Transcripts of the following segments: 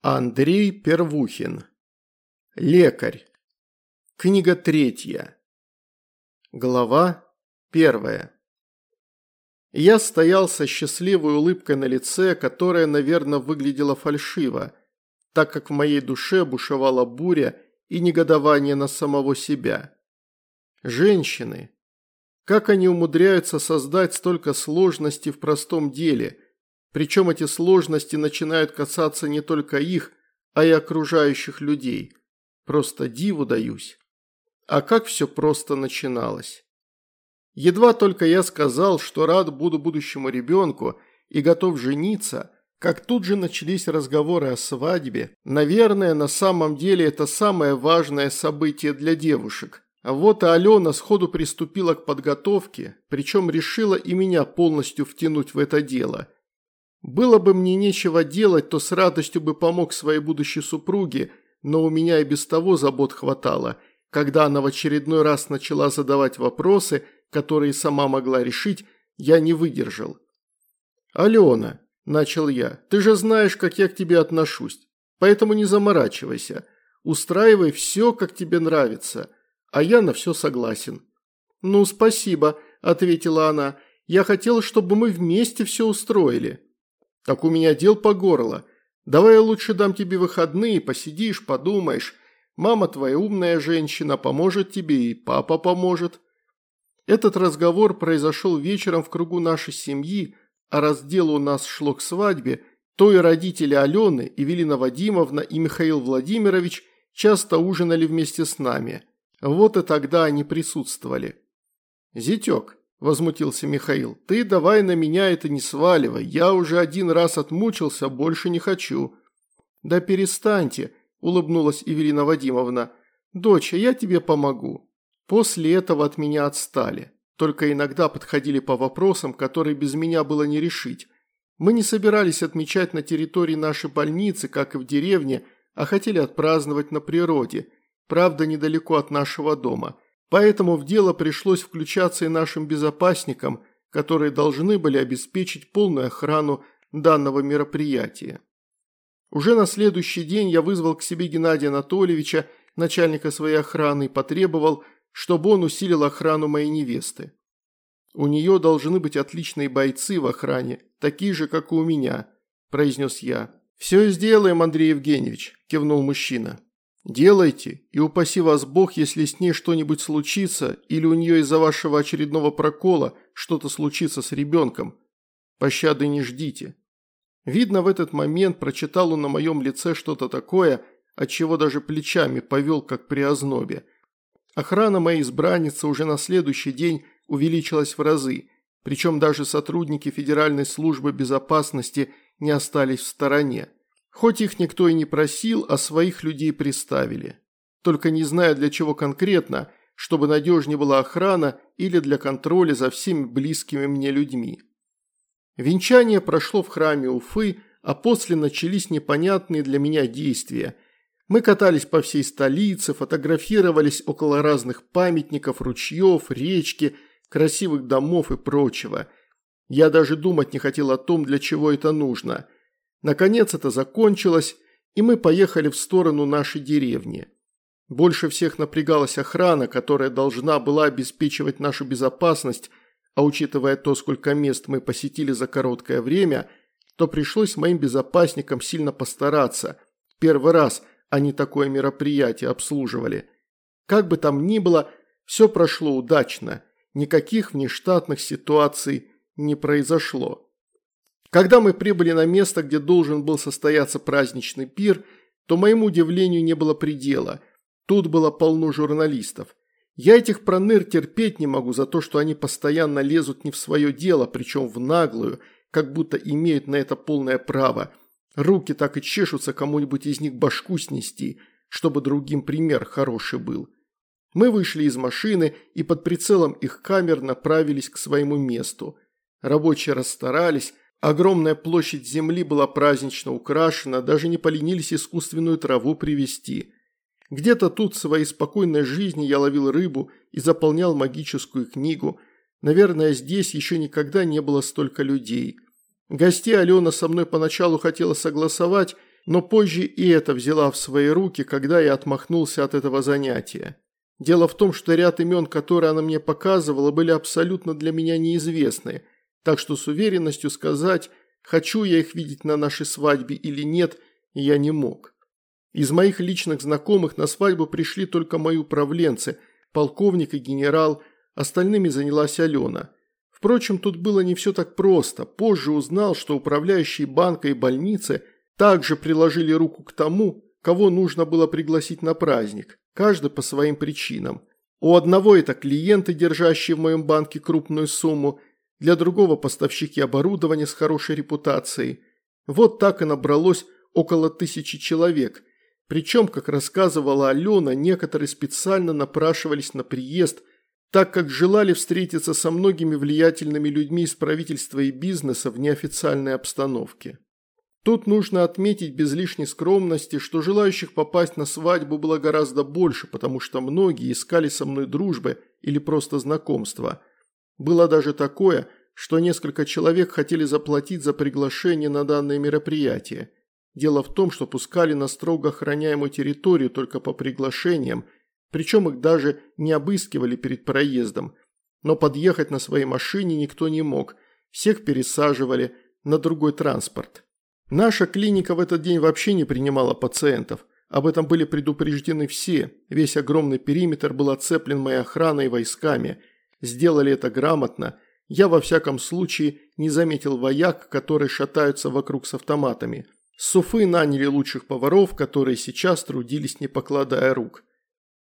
Андрей Первухин. Лекарь. Книга третья. Глава первая. Я стоял со счастливой улыбкой на лице, которая, наверное, выглядела фальшиво, так как в моей душе бушевала буря и негодование на самого себя. Женщины. Как они умудряются создать столько сложностей в простом деле – причем эти сложности начинают касаться не только их, а и окружающих людей. Просто диву даюсь. А как все просто начиналось. Едва только я сказал, что рад буду будущему ребенку и готов жениться, как тут же начались разговоры о свадьбе. Наверное, на самом деле это самое важное событие для девушек. А вот и Алена сходу приступила к подготовке, причем решила и меня полностью втянуть в это дело – было бы мне нечего делать, то с радостью бы помог своей будущей супруге, но у меня и без того забот хватало, когда она в очередной раз начала задавать вопросы, которые сама могла решить, я не выдержал. «Алена», – начал я, – «ты же знаешь, как я к тебе отношусь, поэтому не заморачивайся, устраивай все, как тебе нравится, а я на все согласен». «Ну, спасибо», – ответила она, – «я хотела, чтобы мы вместе все устроили». Так у меня дел по горло. Давай я лучше дам тебе выходные, посидишь, подумаешь. Мама твоя умная женщина, поможет тебе и папа поможет. Этот разговор произошел вечером в кругу нашей семьи, а раз дело у нас шло к свадьбе, то и родители Алены, Эвелина Вадимовна и Михаил Владимирович часто ужинали вместе с нами. Вот и тогда они присутствовали. «Зятек, – возмутился Михаил. «Ты давай на меня это не сваливай. Я уже один раз отмучился, больше не хочу». «Да перестаньте», – улыбнулась Эвелина Вадимовна. «Доча, я тебе помогу». После этого от меня отстали. Только иногда подходили по вопросам, которые без меня было не решить. Мы не собирались отмечать на территории нашей больницы, как и в деревне, а хотели отпраздновать на природе. Правда, недалеко от нашего дома – Поэтому в дело пришлось включаться и нашим безопасникам, которые должны были обеспечить полную охрану данного мероприятия. Уже на следующий день я вызвал к себе Геннадия Анатольевича, начальника своей охраны, и потребовал, чтобы он усилил охрану моей невесты. «У нее должны быть отличные бойцы в охране, такие же, как и у меня», – произнес я. «Все сделаем, Андрей Евгеньевич», – кивнул мужчина. Делайте, и упаси вас Бог, если с ней что-нибудь случится, или у нее из-за вашего очередного прокола что-то случится с ребенком. Пощады не ждите. Видно, в этот момент прочитал он на моем лице что-то такое, от чего даже плечами повел, как при ознобе. Охрана моей избранницы уже на следующий день увеличилась в разы, причем даже сотрудники Федеральной службы безопасности не остались в стороне. Хоть их никто и не просил, а своих людей приставили. Только не зная для чего конкретно, чтобы надежнее была охрана или для контроля за всеми близкими мне людьми. Венчание прошло в храме Уфы, а после начались непонятные для меня действия. Мы катались по всей столице, фотографировались около разных памятников, ручьев, речки, красивых домов и прочего. Я даже думать не хотел о том, для чего это нужно – Наконец это закончилось, и мы поехали в сторону нашей деревни. Больше всех напрягалась охрана, которая должна была обеспечивать нашу безопасность, а учитывая то, сколько мест мы посетили за короткое время, то пришлось моим безопасникам сильно постараться. Первый раз они такое мероприятие обслуживали. Как бы там ни было, все прошло удачно, никаких внештатных ситуаций не произошло. Когда мы прибыли на место, где должен был состояться праздничный пир, то моему удивлению не было предела. Тут было полно журналистов. Я этих проныр терпеть не могу за то, что они постоянно лезут не в свое дело, причем в наглую, как будто имеют на это полное право. Руки так и чешутся кому-нибудь из них башку снести, чтобы другим пример хороший был. Мы вышли из машины и под прицелом их камер направились к своему месту. Рабочие расстарались, Огромная площадь земли была празднично украшена, даже не поленились искусственную траву привезти. Где-то тут в своей спокойной жизни я ловил рыбу и заполнял магическую книгу. Наверное, здесь еще никогда не было столько людей. Гостей Алена со мной поначалу хотела согласовать, Но позже и это взяла в свои руки, когда я отмахнулся от этого занятия. Дело в том, что ряд имен, которые она мне показывала, были абсолютно для меня неизвестны, так что с уверенностью сказать, хочу я их видеть на нашей свадьбе или нет, я не мог. Из моих личных знакомых на свадьбу пришли только мои управленцы, полковник и генерал, остальными занялась Алена. Впрочем, тут было не все так просто. Позже узнал, что управляющие банка и больницы также приложили руку к тому, кого нужно было пригласить на праздник, каждый по своим причинам. У одного это клиенты, держащие в моем банке крупную сумму, для другого поставщики оборудования с хорошей репутацией. Вот так и набралось около тысячи человек. Причем, как рассказывала Алена, некоторые специально напрашивались на приезд, так как желали встретиться со многими влиятельными людьми из правительства и бизнеса в неофициальной обстановке. Тут нужно отметить без лишней скромности, что желающих попасть на свадьбу было гораздо больше, потому что многие искали со мной дружбы или просто знакомства. Было даже такое, что несколько человек хотели заплатить за приглашение на данное мероприятие. Дело в том, что пускали на строго охраняемую территорию только по приглашениям, причем их даже не обыскивали перед проездом. Но подъехать на своей машине никто не мог, всех пересаживали на другой транспорт. Наша клиника в этот день вообще не принимала пациентов. Об этом были предупреждены все. Весь огромный периметр был оцеплен моей охраной и войсками. Сделали это грамотно. Я во всяком случае не заметил вояк, которые шатаются вокруг с автоматами. Суфы наняли лучших поваров, которые сейчас трудились не покладая рук.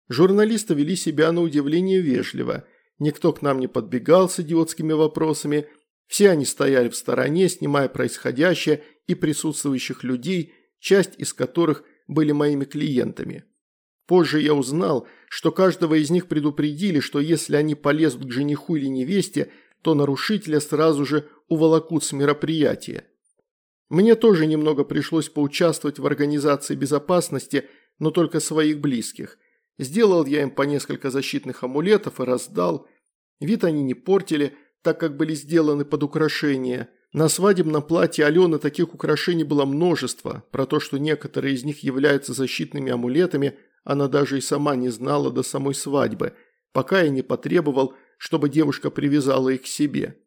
Журналисты вели себя на удивление вежливо. Никто к нам не подбегал с идиотскими вопросами. Все они стояли в стороне, снимая происходящее и присутствующих людей, часть из которых были моими клиентами. Позже я узнал, что каждого из них предупредили, что если они полезут к жениху или невесте, то нарушителя сразу же уволокут с мероприятия. Мне тоже немного пришлось поучаствовать в организации безопасности, но только своих близких. Сделал я им по несколько защитных амулетов и раздал. Вид они не портили, так как были сделаны под украшения. На свадебном платье Алены таких украшений было множество. Про то, что некоторые из них являются защитными амулетами, она даже и сама не знала до самой свадьбы, пока я не потребовал, чтобы девушка привязала их к себе.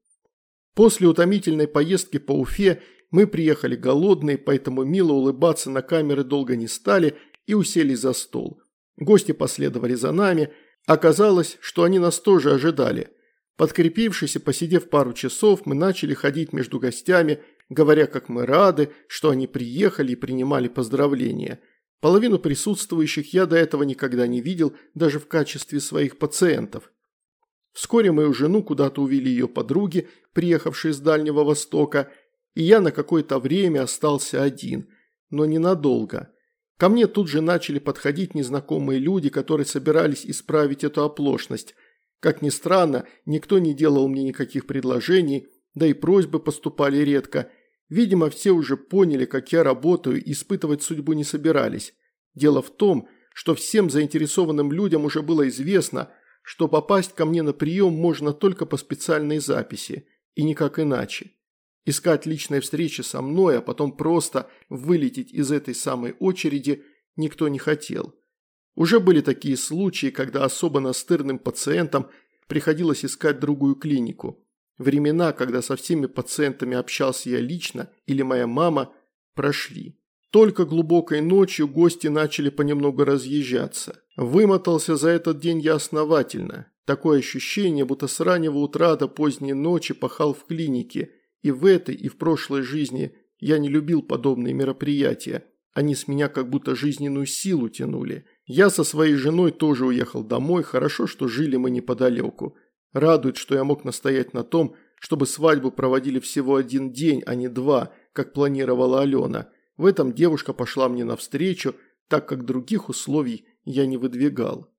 После утомительной поездки по Уфе мы приехали голодные, поэтому мило улыбаться на камеры долго не стали и уселись за стол. Гости последовали за нами. Оказалось, что они нас тоже ожидали – Подкрепившись и посидев пару часов, мы начали ходить между гостями, говоря, как мы рады, что они приехали и принимали поздравления. Половину присутствующих я до этого никогда не видел, даже в качестве своих пациентов. Вскоре мою жену куда-то увели ее подруги, приехавшие с Дальнего Востока, и я на какое-то время остался один, но ненадолго. Ко мне тут же начали подходить незнакомые люди, которые собирались исправить эту оплошность – как ни странно, никто не делал мне никаких предложений, да и просьбы поступали редко. Видимо, все уже поняли, как я работаю, и испытывать судьбу не собирались. Дело в том, что всем заинтересованным людям уже было известно, что попасть ко мне на прием можно только по специальной записи, и никак иначе. Искать личной встречи со мной, а потом просто вылететь из этой самой очереди никто не хотел. Уже были такие случаи, когда особо настырным пациентам приходилось искать другую клинику. Времена, когда со всеми пациентами общался я лично или моя мама, прошли. Только глубокой ночью гости начали понемногу разъезжаться. Вымотался за этот день я основательно. Такое ощущение, будто с раннего утра до поздней ночи пахал в клинике. И в этой, и в прошлой жизни я не любил подобные мероприятия. Они с меня как будто жизненную силу тянули. Я со своей женой тоже уехал домой, хорошо, что жили мы неподалеку. Радует, что я мог настоять на том, чтобы свадьбу проводили всего один день, а не два, как планировала Алена. В этом девушка пошла мне навстречу, так как других условий я не выдвигал.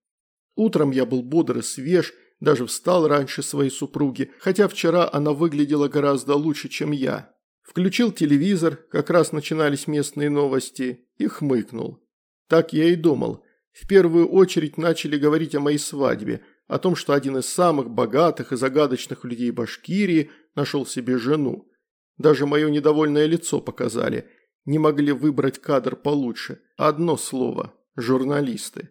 Утром я был бодр и свеж, даже встал раньше своей супруги, хотя вчера она выглядела гораздо лучше, чем я. Включил телевизор, как раз начинались местные новости, и хмыкнул. Так я и думал – в первую очередь начали говорить о моей свадьбе, о том, что один из самых богатых и загадочных людей Башкирии нашел себе жену. Даже мое недовольное лицо показали. не могли выбрать кадр получше. Одно слово – журналисты.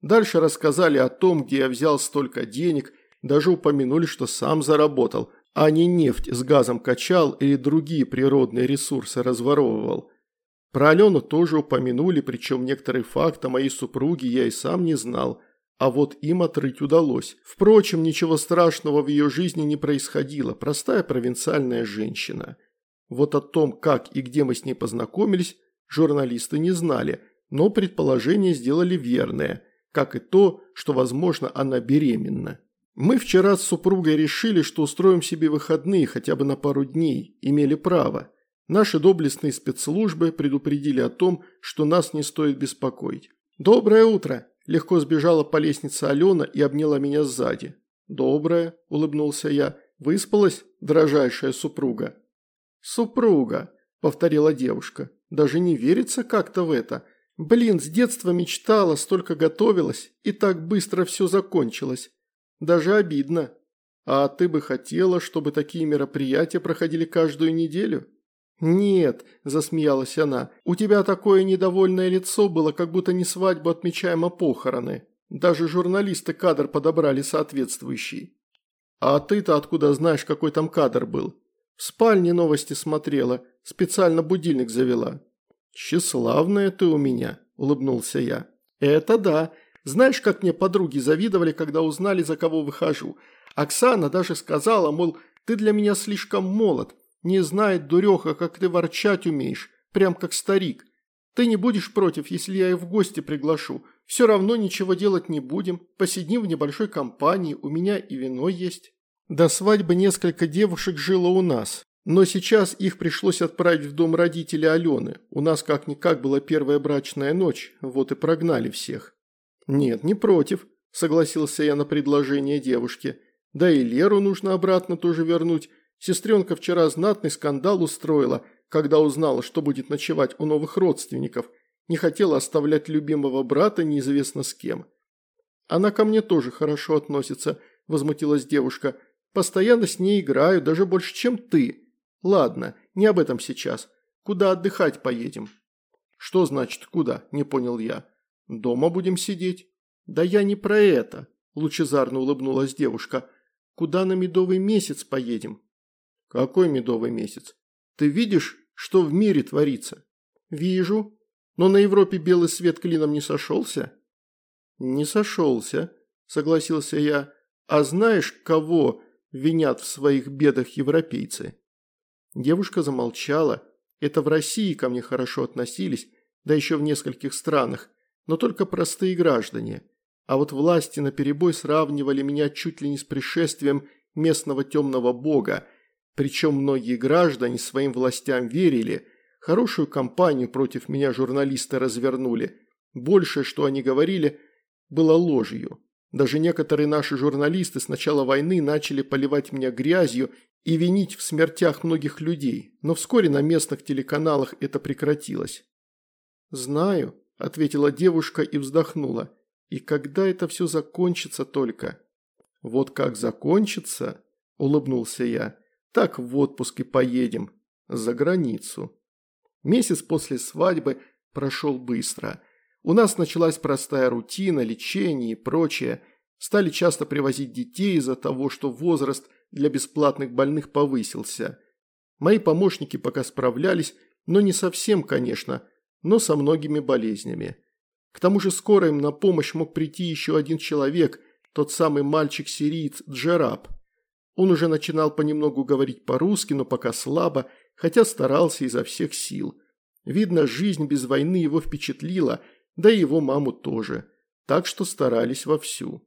Дальше рассказали о том, где я взял столько денег, даже упомянули, что сам заработал, а не нефть с газом качал или другие природные ресурсы разворовывал. Про Алену тоже упомянули, причем некоторые факты моей супруги я и сам не знал, а вот им отрыть удалось. Впрочем, ничего страшного в ее жизни не происходило, простая провинциальная женщина. Вот о том, как и где мы с ней познакомились, журналисты не знали, но предположение сделали верное, как и то, что, возможно, она беременна. Мы вчера с супругой решили, что устроим себе выходные хотя бы на пару дней, имели право. Наши доблестные спецслужбы предупредили о том, что нас не стоит беспокоить. «Доброе утро!» – легко сбежала по лестнице Алена и обняла меня сзади. «Доброе!» – улыбнулся я. «Выспалась, дрожайшая супруга?» «Супруга!» – повторила девушка. «Даже не верится как-то в это. Блин, с детства мечтала, столько готовилась, и так быстро все закончилось. Даже обидно. А ты бы хотела, чтобы такие мероприятия проходили каждую неделю? Нет, засмеялась она, у тебя такое недовольное лицо было, как будто не свадьбу отмечаем, а похороны. Даже журналисты кадр подобрали соответствующий. А ты-то откуда знаешь, какой там кадр был? В спальне новости смотрела, специально будильник завела. «Тщеславная ты у меня», – улыбнулся я. «Это да. Знаешь, как мне подруги завидовали, когда узнали, за кого выхожу? Оксана даже сказала, мол, ты для меня слишком молод. Не знает дуреха, как ты ворчать умеешь, прям как старик. Ты не будешь против, если я их в гости приглашу. Все равно ничего делать не будем. Посидим в небольшой компании, у меня и вино есть. До свадьбы несколько девушек жило у нас. Но сейчас их пришлось отправить в дом родителей Алены. У нас как-никак была первая брачная ночь, вот и прогнали всех. «Нет, не против», – согласился я на предложение девушки. «Да и Леру нужно обратно тоже вернуть. Сестренка вчера знатный скандал устроила, когда узнала, что будет ночевать у новых родственников. Не хотела оставлять любимого брата неизвестно с кем». «Она ко мне тоже хорошо относится», – возмутилась девушка. «Постоянно с ней играю, даже больше, чем ты. Ладно, не об этом сейчас. Куда отдыхать поедем?» «Что значит куда?» – не понял я. Дома будем сидеть?» «Да я не про это», – лучезарно улыбнулась девушка. «Куда на медовый месяц поедем?» «Какой медовый месяц? Ты видишь, что в мире творится?» «Вижу. Но на Европе белый свет клином не сошелся?» «Не сошелся», – согласился я. «А знаешь, кого винят в своих бедах европейцы?» Девушка замолчала. Это в России ко мне хорошо относились, да еще в нескольких странах но только простые граждане. А вот власти наперебой сравнивали меня чуть ли не с пришествием местного темного бога, причем многие граждане своим властям верили, хорошую кампанию против меня журналисты развернули. Большее, что они говорили, было ложью. Даже некоторые наши журналисты с начала войны начали поливать меня грязью и винить в смертях многих людей, но вскоре на местных телеканалах это прекратилось. «Знаю», ответила девушка и вздохнула. И когда это все закончится только? Вот как закончится, улыбнулся я, так в отпуск и поедем. За границу. Месяц после свадьбы прошел быстро. У нас началась простая рутина, лечение и прочее. Стали часто привозить детей из-за того, что возраст для бесплатных больных повысился. Мои помощники пока справлялись, но не совсем, конечно, но со многими болезнями. К тому же скоро им на помощь мог прийти еще один человек, тот самый мальчик-сириец Джераб. Он уже начинал понемногу говорить по-русски, но пока слабо, хотя старался изо всех сил. Видно, жизнь без войны его впечатлила, да и его маму тоже. Так что старались вовсю.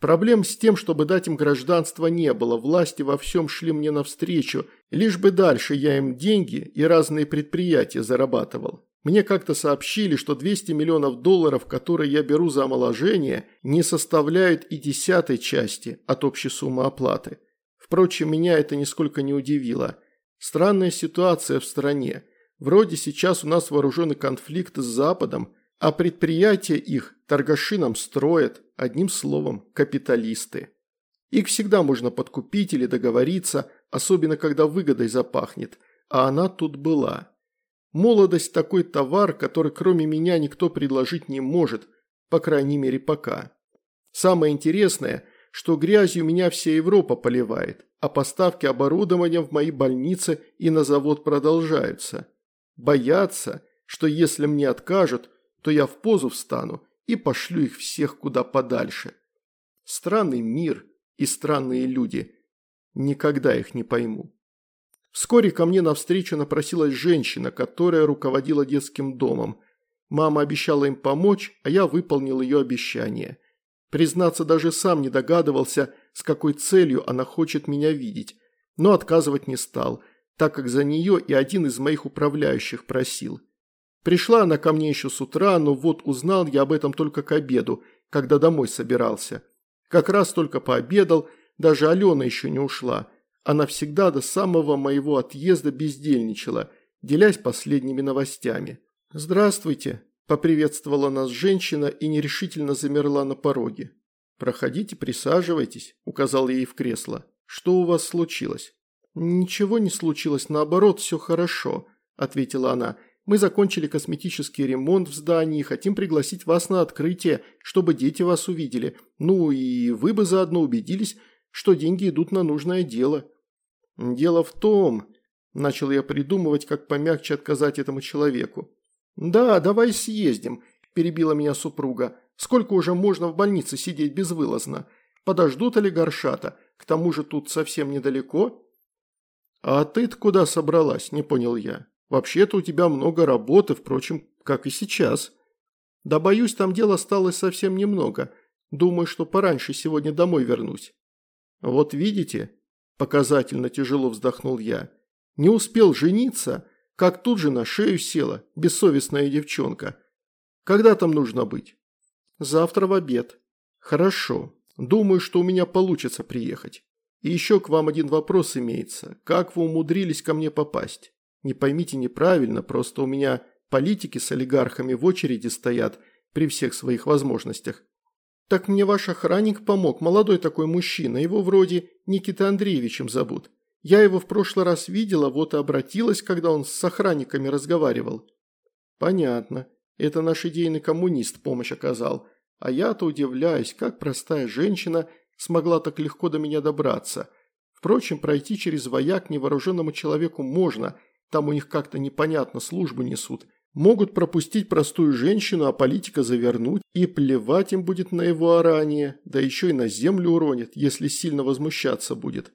Проблем с тем, чтобы дать им гражданство не было, власти во всем шли мне навстречу, лишь бы дальше я им деньги и разные предприятия зарабатывал. Мне как-то сообщили, что 200 миллионов долларов, которые я беру за омоложение, не составляют и десятой части от общей суммы оплаты. Впрочем, меня это нисколько не удивило. Странная ситуация в стране. Вроде сейчас у нас вооруженный конфликт с Западом, а предприятия их торгаши нам строят, одним словом, капиталисты. Их всегда можно подкупить или договориться, особенно когда выгодой запахнет, а она тут была. Молодость – такой товар, который кроме меня никто предложить не может, по крайней мере пока. Самое интересное, что грязью меня вся Европа поливает, а поставки оборудования в мои больницы и на завод продолжаются. Боятся, что если мне откажут, то я в позу встану и пошлю их всех куда подальше. Странный мир и странные люди. Никогда их не пойму. Вскоре ко мне навстречу напросилась женщина, которая руководила детским домом. Мама обещала им помочь, а я выполнил ее обещание. Признаться, даже сам не догадывался, с какой целью она хочет меня видеть, но отказывать не стал, так как за нее и один из моих управляющих просил. Пришла она ко мне еще с утра, но вот узнал я об этом только к обеду, когда домой собирался. Как раз только пообедал, даже Алена еще не ушла – она всегда до самого моего отъезда бездельничала, делясь последними новостями. «Здравствуйте», – поприветствовала нас женщина и нерешительно замерла на пороге. «Проходите, присаживайтесь», – указал ей в кресло. «Что у вас случилось?» «Ничего не случилось, наоборот, все хорошо», – ответила она. «Мы закончили косметический ремонт в здании и хотим пригласить вас на открытие, чтобы дети вас увидели. Ну и вы бы заодно убедились, что деньги идут на нужное дело». «Дело в том...» – начал я придумывать, как помягче отказать этому человеку. «Да, давай съездим», – перебила меня супруга. «Сколько уже можно в больнице сидеть безвылазно? Подождут олигаршата? К тому же тут совсем недалеко». «А ты-то куда собралась?» – не понял я. «Вообще-то у тебя много работы, впрочем, как и сейчас». «Да боюсь, там дел осталось совсем немного. Думаю, что пораньше сегодня домой вернусь». «Вот видите», Показательно тяжело вздохнул я. Не успел жениться, как тут же на шею села, бессовестная девчонка. Когда там нужно быть? Завтра в обед. Хорошо. Думаю, что у меня получится приехать. И еще к вам один вопрос имеется. Как вы умудрились ко мне попасть? Не поймите неправильно, просто у меня политики с олигархами в очереди стоят при всех своих возможностях. «Так мне ваш охранник помог, молодой такой мужчина, его вроде Никита Андреевичем зовут. Я его в прошлый раз видела, вот и обратилась, когда он с охранниками разговаривал». «Понятно. Это наш идейный коммунист помощь оказал. А я-то удивляюсь, как простая женщина смогла так легко до меня добраться. Впрочем, пройти через вояк невооруженному человеку можно, там у них как-то непонятно службу несут». Могут пропустить простую женщину, а политика завернуть, и плевать им будет на его орание, да еще и на землю уронит, если сильно возмущаться будет.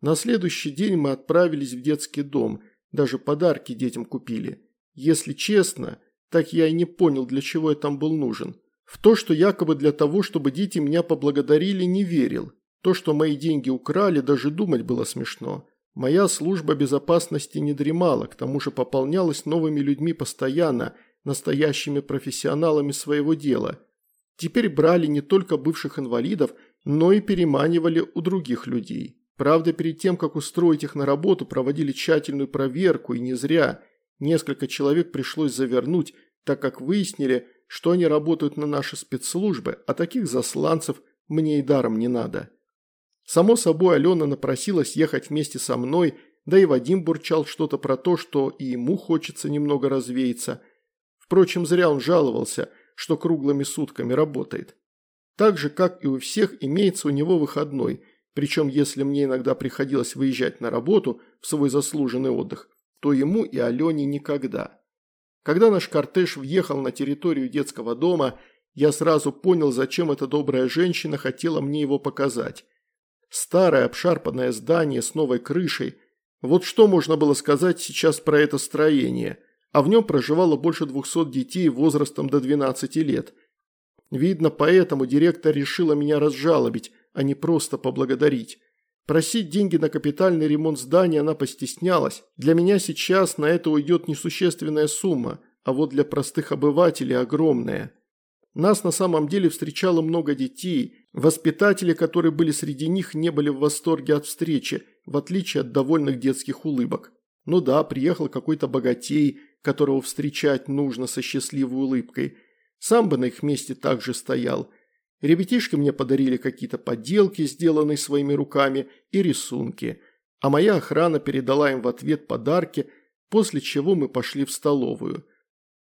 На следующий день мы отправились в детский дом, даже подарки детям купили. Если честно, так я и не понял, для чего я там был нужен. В то, что якобы для того, чтобы дети меня поблагодарили, не верил. То, что мои деньги украли, даже думать было смешно. Моя служба безопасности не дремала, к тому же пополнялась новыми людьми постоянно, настоящими профессионалами своего дела. Теперь брали не только бывших инвалидов, но и переманивали у других людей. Правда, перед тем, как устроить их на работу, проводили тщательную проверку, и не зря. Несколько человек пришлось завернуть, так как выяснили, что они работают на наши спецслужбы, а таких засланцев мне и даром не надо. Само собой, Алена напросилась ехать вместе со мной, да и Вадим бурчал что-то про то, что и ему хочется немного развеяться. Впрочем, зря он жаловался, что круглыми сутками работает. Так же, как и у всех, имеется у него выходной, причем если мне иногда приходилось выезжать на работу в свой заслуженный отдых, то ему и Алене никогда. Когда наш кортеж въехал на территорию детского дома, я сразу понял, зачем эта добрая женщина хотела мне его показать. Старое обшарпанное здание с новой крышей. Вот что можно было сказать сейчас про это строение. А в нем проживало больше 200 детей возрастом до 12 лет. Видно, поэтому директор решила меня разжалобить, а не просто поблагодарить. Просить деньги на капитальный ремонт здания она постеснялась. Для меня сейчас на это уйдет несущественная сумма, а вот для простых обывателей огромная. Нас на самом деле встречало много детей, воспитатели, которые были среди них, не были в восторге от встречи, в отличие от довольных детских улыбок. Ну да, приехал какой-то богатей, которого встречать нужно со счастливой улыбкой. Сам бы на их месте также стоял. Ребятишки мне подарили какие-то поделки, сделанные своими руками, и рисунки. А моя охрана передала им в ответ подарки, после чего мы пошли в столовую.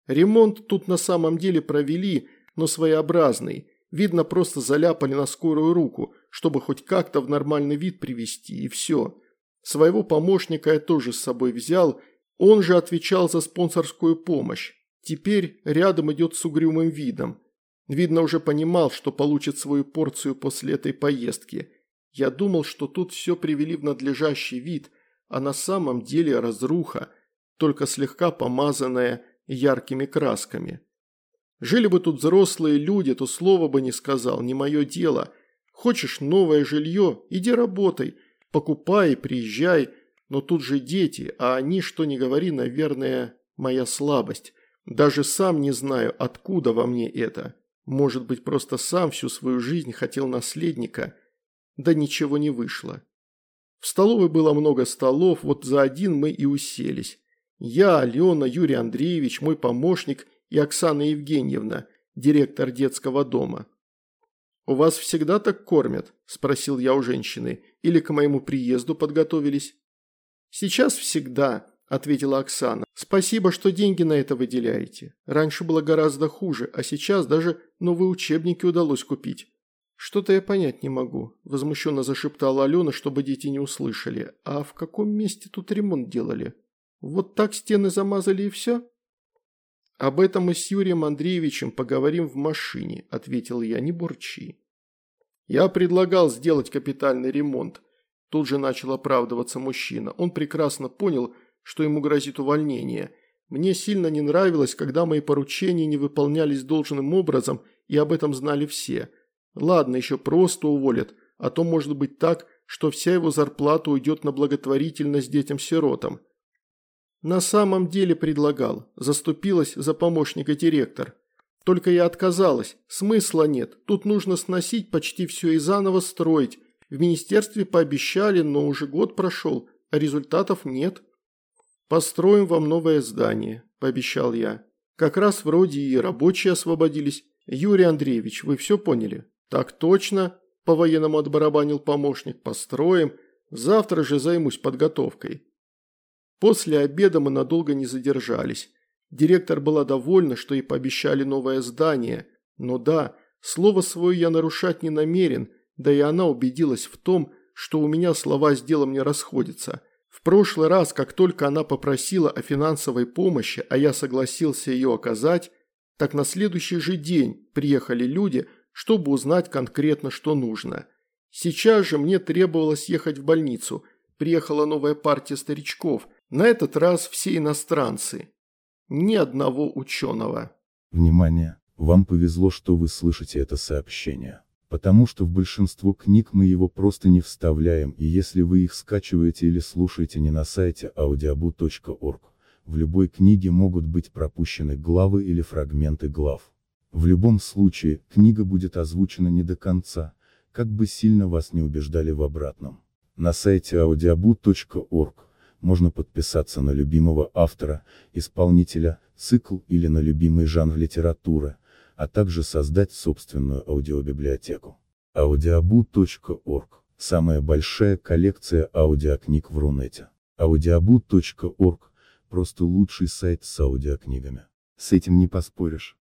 Ремонт тут на самом деле провели, но своеобразный. Видно, просто заляпали на скорую руку, чтобы хоть как-то в нормальный вид привести, и все. Своего помощника я тоже с собой взял, он же отвечал за спонсорскую помощь. Теперь рядом идет с угрюмым видом. Видно, уже понимал, что получит свою порцию после этой поездки. Я думал, что тут все привели в надлежащий вид, а на самом деле разруха, только слегка помазанная яркими красками. Жили бы тут взрослые люди, то слова бы не сказал, не мое дело. Хочешь новое жилье, иди работай, покупай приезжай, но тут же дети, а они, что ни говори, наверное, моя слабость. Даже сам не знаю, откуда во мне это. Может быть, просто сам всю свою жизнь хотел наследника, да ничего не вышло. В столовой было много столов, вот за один мы и уселись. Я, Алена, Юрий Андреевич, мой помощник и Оксана Евгеньевна, директор детского дома. «У вас всегда так кормят?» – спросил я у женщины. «Или к моему приезду подготовились?» «Сейчас всегда», – ответила Оксана. «Спасибо, что деньги на это выделяете. Раньше было гораздо хуже, а сейчас даже новые учебники удалось купить». «Что-то я понять не могу», – возмущенно зашептала Алена, чтобы дети не услышали. «А в каком месте тут ремонт делали?» Вот так стены замазали и все?» «Об этом мы с Юрием Андреевичем поговорим в машине», – ответил я, – «не бурчи». «Я предлагал сделать капитальный ремонт», – тут же начал оправдываться мужчина. Он прекрасно понял, что ему грозит увольнение. Мне сильно не нравилось, когда мои поручения не выполнялись должным образом, и об этом знали все. Ладно, еще просто уволят, а то может быть так, что вся его зарплата уйдет на благотворительность детям-сиротам. На самом деле предлагал, заступилась за помощника директор. Только я отказалась, смысла нет, тут нужно сносить почти все и заново строить. В министерстве пообещали, но уже год прошел, а результатов нет. «Построим вам новое здание», – пообещал я. «Как раз вроде и рабочие освободились. Юрий Андреевич, вы все поняли?» «Так точно», – по-военному отбарабанил помощник. «Построим. Завтра же займусь подготовкой». После обеда мы надолго не задержались. Директор была довольна, что ей пообещали новое здание. Но да, слово свое я нарушать не намерен, да и она убедилась в том, что у меня слова с делом не расходятся. Прошлый раз, как только она попросила о финансовой помощи, а я согласился ее оказать, так на следующий же день приехали люди, чтобы узнать конкретно, что нужно. Сейчас же мне требовалось ехать в больницу. Приехала новая партия старичков – на этот раз все иностранцы. Ни одного ученого. Внимание! Вам повезло, что вы слышите это сообщение. Потому что в большинство книг мы его просто не вставляем, и если вы их скачиваете или слушаете не на сайте audiobu.org, в любой книге могут быть пропущены главы или фрагменты глав. В любом случае, книга будет озвучена не до конца, как бы сильно вас не убеждали в обратном. На сайте audiobu.org можно подписаться на любимого автора, исполнителя, цикл или на любимый жанр литературы, а также создать собственную аудиобиблиотеку. audiobu.org – самая большая коллекция аудиокниг в Рунете. audiobu.org – просто лучший сайт с аудиокнигами. С этим не поспоришь.